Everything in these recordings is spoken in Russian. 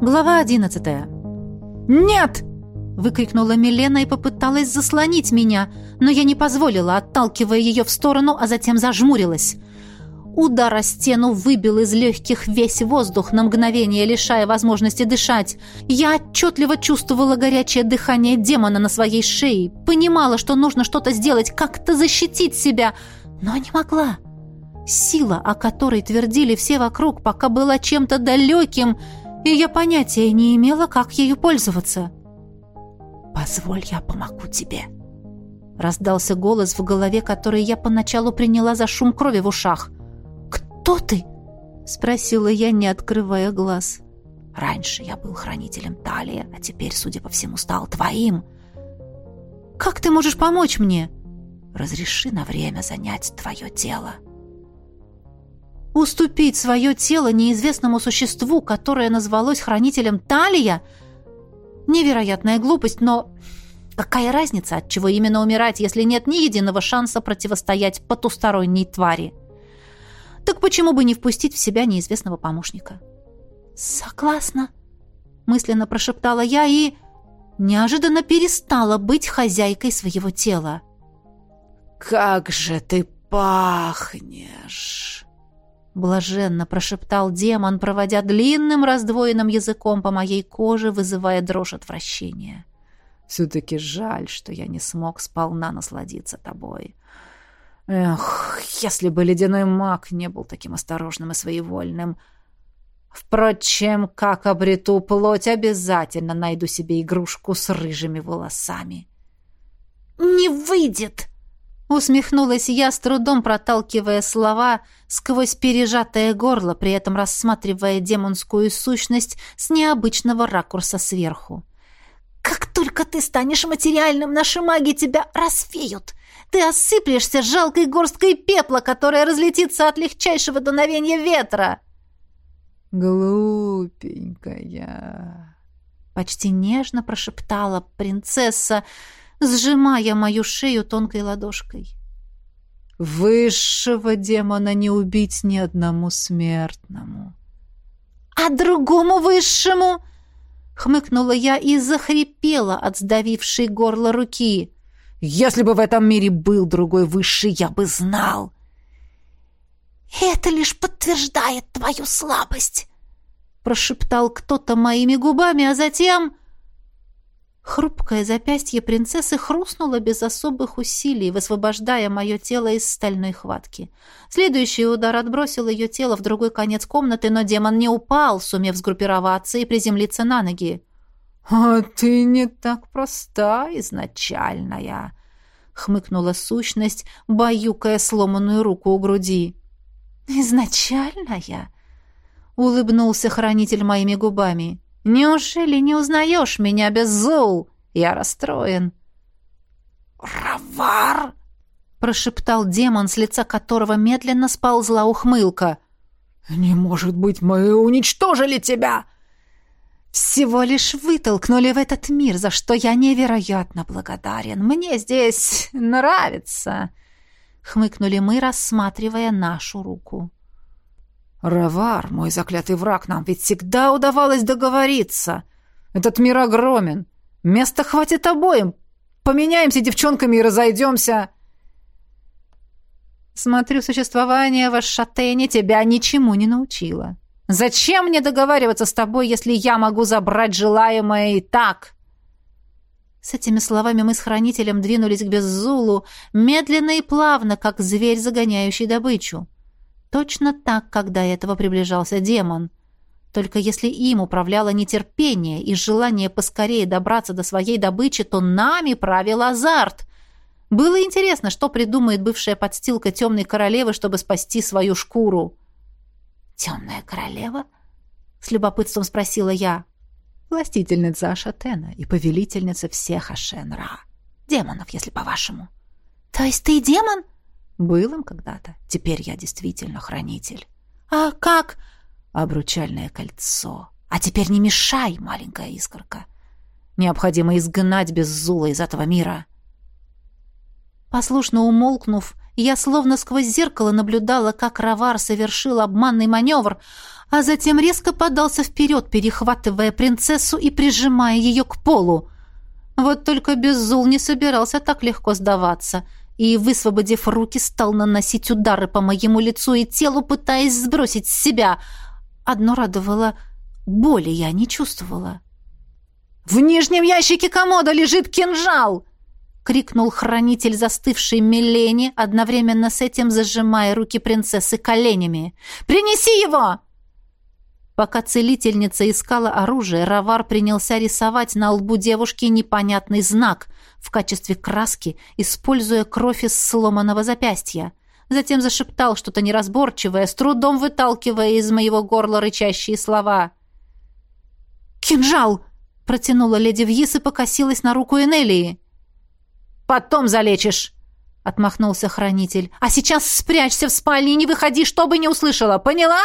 Глава одиннадцатая. «Нет!» — выкрикнула Милена и попыталась заслонить меня, но я не позволила, отталкивая ее в сторону, а затем зажмурилась. Удар о стену выбил из легких весь воздух, на мгновение лишая возможности дышать. Я отчетливо чувствовала горячее дыхание демона на своей шее, понимала, что нужно что-то сделать, как-то защитить себя, но не могла. Сила, о которой твердили все вокруг, пока была чем-то далеким, и я понятия не имела, как ею пользоваться. «Позволь, я помогу тебе», — раздался голос в голове, который я поначалу приняла за шум крови в ушах. «Кто ты?» — спросила я, не открывая глаз. «Раньше я был хранителем Талии, а теперь, судя по всему, стал твоим». «Как ты можешь помочь мне?» «Разреши на время занять твое тело». Уступить свое тело неизвестному существу, которое назвалось хранителем Талия? Невероятная глупость, но какая разница, от чего именно умирать, если нет ни единого шанса противостоять потусторонней твари? Так почему бы не впустить в себя неизвестного помощника? Согласна, мысленно прошептала я и неожиданно перестала быть хозяйкой своего тела. Как же ты пахнешь! Блаженно прошептал демон, проводя длинным раздвоенным языком по моей коже, вызывая дрожь отвращения. «Все-таки жаль, что я не смог сполна насладиться тобой. Эх, если бы ледяной маг не был таким осторожным и своевольным. Впрочем, как обрету плоть, обязательно найду себе игрушку с рыжими волосами». «Не выйдет!» Усмехнулась я, с трудом проталкивая слова сквозь пережатое горло, при этом рассматривая демонскую сущность с необычного ракурса сверху. «Как только ты станешь материальным, наши маги тебя рассеют! Ты осыплешься жалкой горсткой пепла, которая разлетится от легчайшего дуновения ветра!» «Глупенькая!» Почти нежно прошептала принцесса, сжимая мою шею тонкой ладошкой. «Высшего демона не убить ни одному смертному». «А другому высшему?» — хмыкнула я и захрипела от сдавившей горло руки. «Если бы в этом мире был другой высший, я бы знал!» «Это лишь подтверждает твою слабость!» — прошептал кто-то моими губами, а затем... Хрупкое запястье принцессы хрустнуло без особых усилий, высвобождая мое тело из стальной хватки. Следующий удар отбросил ее тело в другой конец комнаты, но демон не упал, сумев сгруппироваться и приземлиться на ноги. «А ты не так проста, изначальная!» — хмыкнула сущность, баюкая сломанную руку у груди. «Изначальная?» — улыбнулся хранитель моими губами. Неужели не узнаешь меня без зол? Я расстроен». «Равар!» — прошептал демон, с лица которого медленно сползла ухмылка. «Не может быть, мы уничтожили тебя!» «Всего лишь вытолкнули в этот мир, за что я невероятно благодарен. Мне здесь нравится!» — хмыкнули мы, рассматривая нашу руку. «Равар, мой заклятый враг, нам ведь всегда удавалось договориться. Этот мир огромен. Места хватит обоим. Поменяемся девчонками и разойдемся». «Смотрю, существование в Ашатене тебя ничему не научило. Зачем мне договариваться с тобой, если я могу забрать желаемое и так?» С этими словами мы с хранителем двинулись к Беззулу, медленно и плавно, как зверь, загоняющий добычу. Точно так, как до этого приближался демон. Только если им управляло нетерпение и желание поскорее добраться до своей добычи, то нами правил азарт. Было интересно, что придумает бывшая подстилка темной королевы, чтобы спасти свою шкуру. «Темная королева?» — с любопытством спросила я. «Властительница Ашатена и повелительница всех Ашенра. Демонов, если по-вашему». «То есть ты демон?» Был им когда-то. Теперь я действительно хранитель. А как? Обручальное кольцо. А теперь не мешай, маленькая искорка. Необходимо изгнать Беззула из этого мира. Послушно умолкнув, Я словно сквозь зеркало наблюдала, как Равар совершил обманный маневр, а затем резко подался вперед, перехватывая принцессу и прижимая ее к полу. Вот только Беззул не собирался так легко сдаваться и, высвободив руки, стал наносить удары по моему лицу и телу, пытаясь сбросить с себя. Одно радовало — боли я не чувствовала. «В нижнем ящике комода лежит кинжал!» — крикнул хранитель застывшей Милени, одновременно с этим зажимая руки принцессы коленями. «Принеси его!» Пока целительница искала оружие, Равар принялся рисовать на лбу девушки непонятный знак в качестве краски, используя кровь из сломанного запястья. Затем зашептал что-то неразборчивое, с трудом выталкивая из моего горла рычащие слова. «Кинжал!» — протянула леди Вьис и покосилась на руку Энелии. «Потом залечишь!» — отмахнулся хранитель. «А сейчас спрячься в спальне и не выходи, чтобы не услышала, поняла?»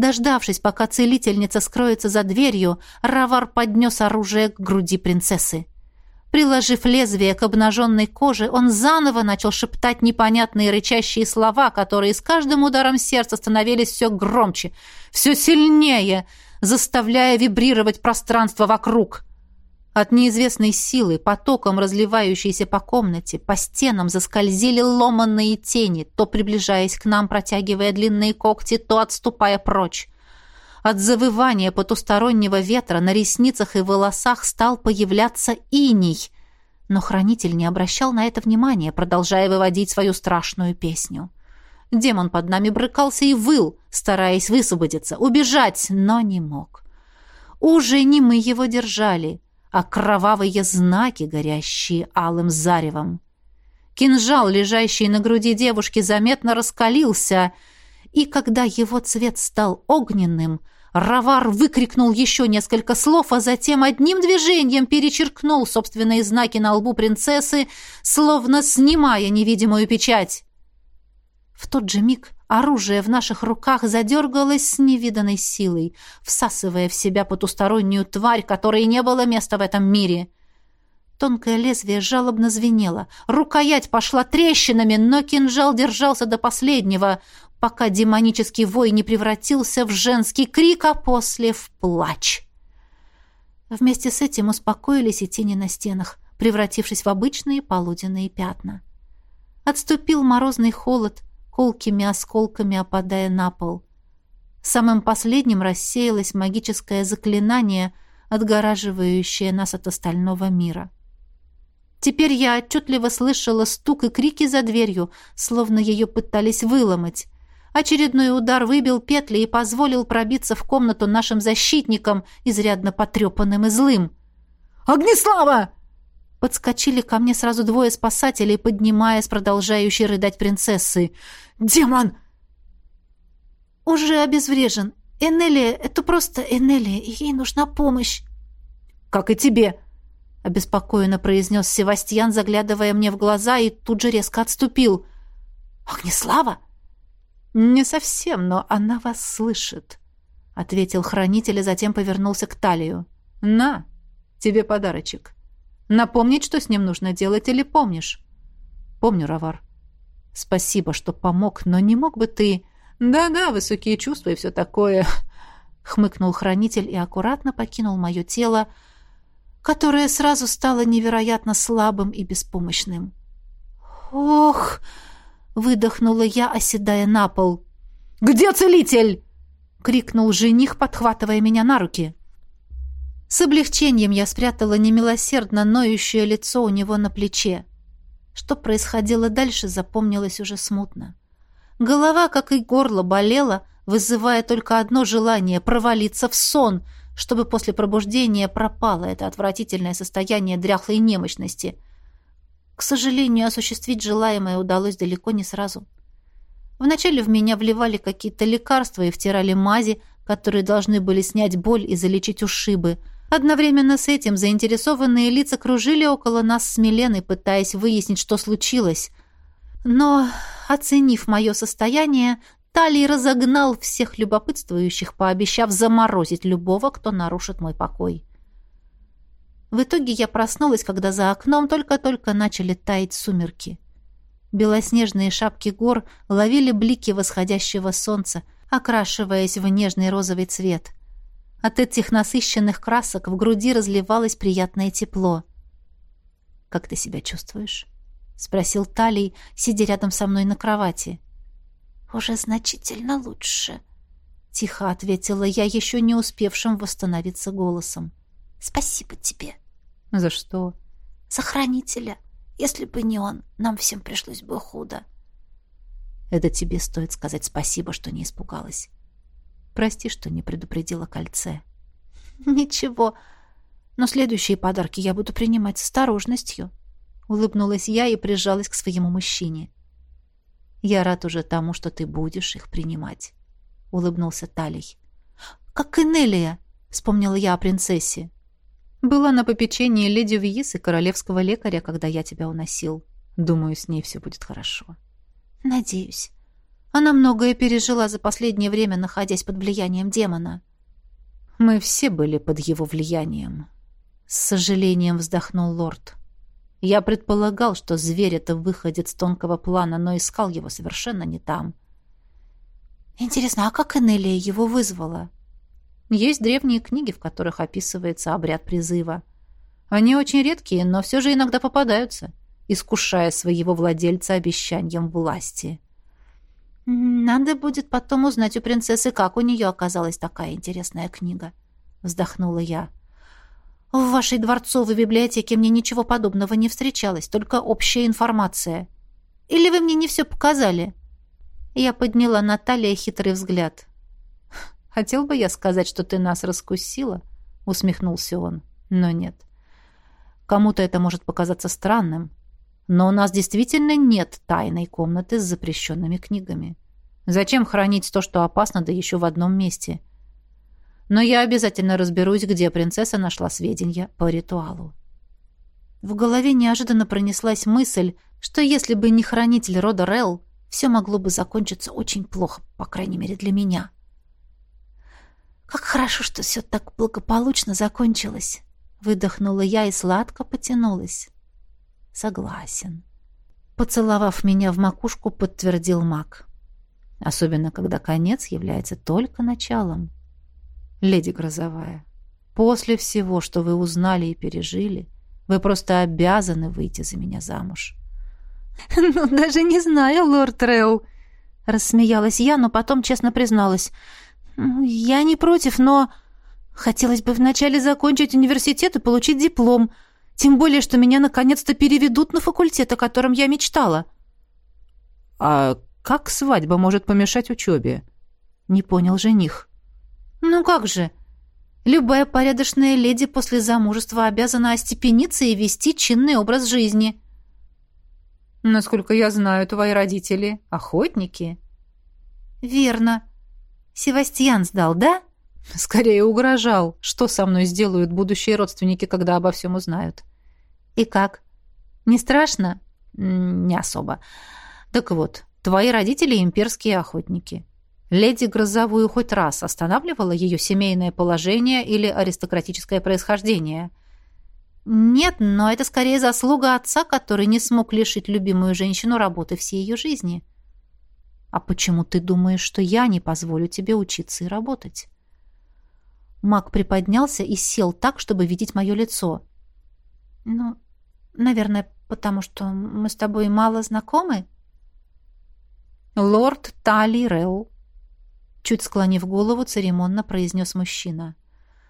Дождавшись, пока целительница скроется за дверью, Равар поднес оружие к груди принцессы. Приложив лезвие к обнаженной коже, он заново начал шептать непонятные рычащие слова, которые с каждым ударом сердца становились все громче, все сильнее, заставляя вибрировать пространство вокруг. От неизвестной силы, потоком разливающейся по комнате, по стенам заскользили ломанные тени, то приближаясь к нам, протягивая длинные когти, то отступая прочь. От завывания потустороннего ветра на ресницах и волосах стал появляться иней, но хранитель не обращал на это внимания, продолжая выводить свою страшную песню. Демон под нами брыкался и выл, стараясь высвободиться, убежать, но не мог. Уже не мы его держали — а кровавые знаки, горящие алым заревом. Кинжал, лежащий на груди девушки, заметно раскалился, и когда его цвет стал огненным, Равар выкрикнул еще несколько слов, а затем одним движением перечеркнул собственные знаки на лбу принцессы, словно снимая невидимую печать. В тот же миг Оружие в наших руках задергалось с невиданной силой, всасывая в себя потустороннюю тварь, которой не было места в этом мире. Тонкое лезвие жалобно звенело. Рукоять пошла трещинами, но кинжал держался до последнего, пока демонический вой не превратился в женский крик, а после в плач. Вместе с этим успокоились и тени на стенах, превратившись в обычные полуденные пятна. Отступил морозный холод, колкими осколками опадая на пол. Самым последним рассеялось магическое заклинание, отгораживающее нас от остального мира. Теперь я отчетливо слышала стук и крики за дверью, словно ее пытались выломать. Очередной удар выбил петли и позволил пробиться в комнату нашим защитникам, изрядно потрепанным и злым. «Огнеслава!» Подскочили ко мне сразу двое спасателей, поднимая с продолжающей рыдать принцессы. «Демон!» «Уже обезврежен. Энелия, это просто Энелия, и ей нужна помощь». «Как и тебе!» — обеспокоенно произнес Севастьян, заглядывая мне в глаза, и тут же резко отступил. «Огнеслава?» «Не совсем, но она вас слышит», — ответил хранитель, и затем повернулся к Талию. «На, тебе подарочек». Напомнить, что с ним нужно делать, или помнишь? Помню, Равар. Спасибо, что помог, но не мог бы ты... Да-да, высокие чувства и все такое. Хмыкнул хранитель и аккуратно покинул мое тело, которое сразу стало невероятно слабым и беспомощным. «Ох!» — выдохнула я, оседая на пол. «Где целитель?» — крикнул жених, подхватывая меня на руки. С облегчением я спрятала немилосердно ноющее лицо у него на плече. Что происходило дальше, запомнилось уже смутно. Голова, как и горло, болела, вызывая только одно желание — провалиться в сон, чтобы после пробуждения пропало это отвратительное состояние дряхлой немощности. К сожалению, осуществить желаемое удалось далеко не сразу. Вначале в меня вливали какие-то лекарства и втирали мази, которые должны были снять боль и залечить ушибы — Одновременно с этим заинтересованные лица кружили около нас с Миленой, пытаясь выяснить, что случилось. Но, оценив мое состояние, Талий разогнал всех любопытствующих, пообещав заморозить любого, кто нарушит мой покой. В итоге я проснулась, когда за окном только-только начали таять сумерки. Белоснежные шапки гор ловили блики восходящего солнца, окрашиваясь в нежный розовый цвет. От этих насыщенных красок в груди разливалось приятное тепло. «Как ты себя чувствуешь?» — спросил Талий, сидя рядом со мной на кровати. «Уже значительно лучше», — тихо ответила я, еще не успевшим восстановиться голосом. «Спасибо тебе». «За что?» «За хранителя. Если бы не он, нам всем пришлось бы худо». «Это тебе стоит сказать спасибо, что не испугалась. Прости, что не предупредила кольце». «Ничего, но следующие подарки я буду принимать с осторожностью», — улыбнулась я и прижалась к своему мужчине. «Я рад уже тому, что ты будешь их принимать». — улыбнулся Талий. «Как и Нелия!» — вспомнила я о принцессе. «Была на попечении леди Вьис и королевского лекаря, когда я тебя уносил. Думаю, с ней все будет хорошо». «Надеюсь. Она многое пережила за последнее время, находясь под влиянием демона». «Мы все были под его влиянием», — с сожалением вздохнул лорд. «Я предполагал, что зверь — это выходит с тонкого плана, но искал его совершенно не там». Интересно, а как Энелия его вызвала? Есть древние книги, в которых описывается обряд призыва. Они очень редкие, но все же иногда попадаются, искушая своего владельца обещанием власти. «Надо будет потом узнать у принцессы, как у нее оказалась такая интересная книга», — вздохнула я. «В вашей дворцовой библиотеке мне ничего подобного не встречалось, только общая информация. Или вы мне не все показали?» Я подняла на Талия хитрый взгляд. «Хотел бы я сказать, что ты нас раскусила?» — усмехнулся он. «Но нет. Кому-то это может показаться странным. Но у нас действительно нет тайной комнаты с запрещенными книгами. Зачем хранить то, что опасно, да еще в одном месте? Но я обязательно разберусь, где принцесса нашла сведения по ритуалу». В голове неожиданно пронеслась мысль, что если бы не хранитель рода Релл, все могло бы закончиться очень плохо, по крайней мере для меня. «Как хорошо, что все так благополучно закончилось!» Выдохнула я и сладко потянулась. «Согласен». Поцеловав меня в макушку, подтвердил маг. Особенно, когда конец является только началом. «Леди Грозовая, после всего, что вы узнали и пережили, вы просто обязаны выйти за меня замуж». «Ну, даже не знаю, лорд Рэу», — рассмеялась я, но потом честно призналась. «Я не против, но хотелось бы вначале закончить университет и получить диплом, тем более, что меня наконец-то переведут на факультет, о котором я мечтала». «А как свадьба может помешать учебе?» — не понял жених. «Ну как же?» Любая порядочная леди после замужества обязана остепениться и вести чинный образ жизни. Насколько я знаю, твои родители — охотники». «Верно. Севастьян сдал, да?» «Скорее угрожал. Что со мной сделают будущие родственники, когда обо всем узнают?» «И как? Не страшно?» «Не особо. Так вот, твои родители — имперские охотники. Леди Грозовую хоть раз останавливала ее семейное положение или аристократическое происхождение?» Нет, но это скорее заслуга отца, который не смог лишить любимую женщину работы всей ее жизни. А почему ты думаешь, что я не позволю тебе учиться и работать? Мак приподнялся и сел так, чтобы видеть мое лицо. Ну, наверное, потому что мы с тобой мало знакомы. Лорд Тали Релл, чуть склонив голову, церемонно произнес мужчина.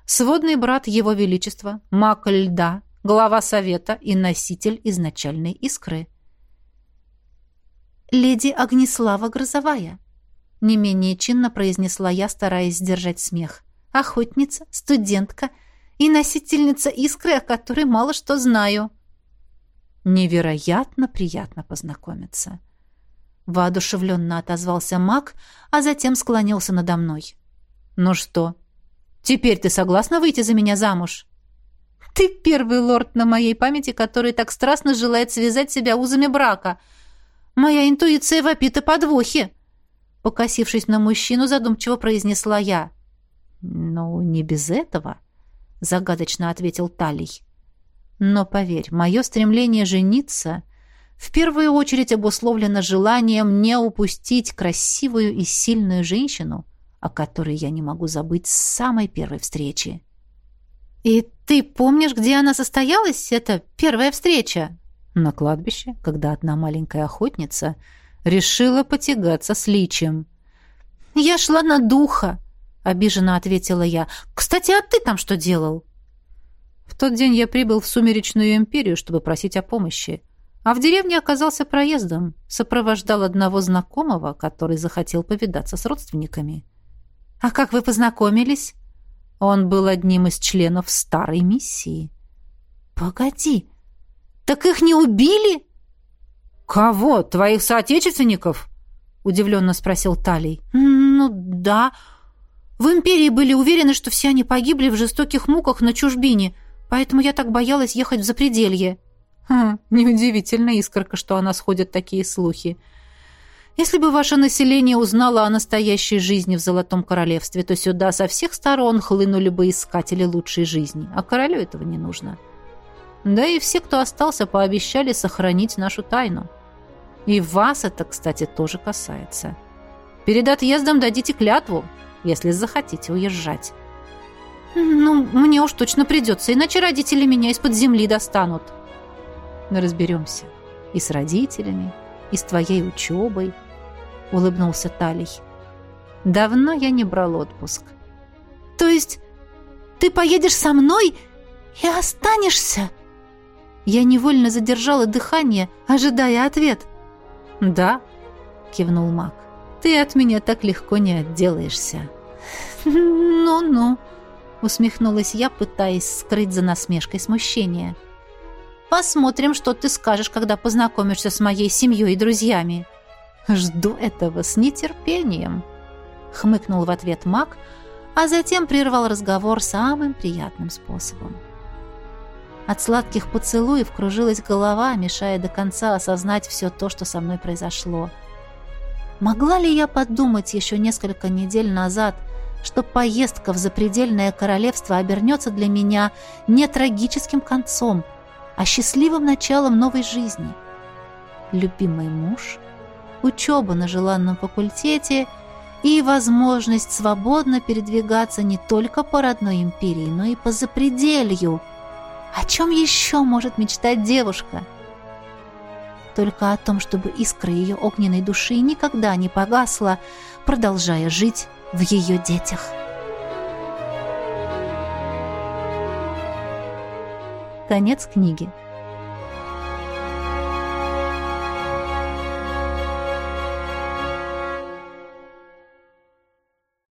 Сводный брат Его Величества, маг льда, глава совета и носитель изначальной искры. «Леди Огнеслава Грозовая», — не менее чинно произнесла я, стараясь сдержать смех. «Охотница, студентка и носительница искры, о которой мало что знаю». «Невероятно приятно познакомиться», — воодушевленно отозвался маг, а затем склонился надо мной. «Ну что, Теперь ты согласна выйти за меня замуж?» «Ты первый лорд на моей памяти, который так страстно желает связать себя узами брака. Моя интуиция вопит о подвохе!» Покосившись на мужчину, задумчиво произнесла я. «Ну, не без этого», — загадочно ответил Талий. «Но поверь, мое стремление жениться в первую очередь обусловлено желанием не упустить красивую и сильную женщину, о которой я не могу забыть с самой первой встречи. «И ты помнишь, где она состоялась, эта первая встреча?» «На кладбище, когда одна маленькая охотница решила потягаться с личем». «Я шла на духа», — обиженно ответила я. «Кстати, а ты там что делал?» В тот день я прибыл в Сумеречную империю, чтобы просить о помощи. А в деревне оказался проездом, сопровождал одного знакомого, который захотел повидаться с родственниками. «А как вы познакомились?» Он был одним из членов старой миссии. «Погоди, так их не убили?» «Кого? Твоих соотечественников?» — удивленно спросил Талий. «Ну да. В империи были уверены, что все они погибли в жестоких муках на чужбине, поэтому я так боялась ехать в запределье». Хм, неудивительно, искорка, что о нас ходят такие слухи. Если бы ваше население узнало о настоящей жизни в Золотом Королевстве, то сюда со всех сторон хлынули бы искатели лучшей жизни, а королю этого не нужно. Да и все, кто остался, пообещали сохранить нашу тайну. И вас это, кстати, тоже касается. Перед отъездом дадите клятву, если захотите уезжать. «Ну, мне уж точно придется, иначе родители меня из-под земли достанут», мы разберемся. И с родителями, и с твоей учебой», — улыбнулся Талий. «Давно я не брал отпуск». «То есть ты поедешь со мной и останешься?» Я невольно задержала дыхание, ожидая ответ. «Да», — кивнул маг, — «ты от меня так легко не отделаешься». «Ну-ну», — усмехнулась я, пытаясь скрыть за насмешкой смущение. «Да». Посмотрим, что ты скажешь, когда познакомишься с моей семьей и друзьями». «Жду этого с нетерпением», — хмыкнул в ответ маг, а затем прервал разговор самым приятным способом. От сладких поцелуев кружилась голова, мешая до конца осознать все то, что со мной произошло. Могла ли я подумать еще несколько недель назад, что поездка в запредельное королевство обернется для меня не трагическим концом — а счастливым началом новой жизни. Любимый муж, учеба на желанном факультете и возможность свободно передвигаться не только по родной империи, но и по запределью. О чем еще может мечтать девушка? Только о том, чтобы искра ее огненной души никогда не погасла, продолжая жить в ее детях. Конец книги.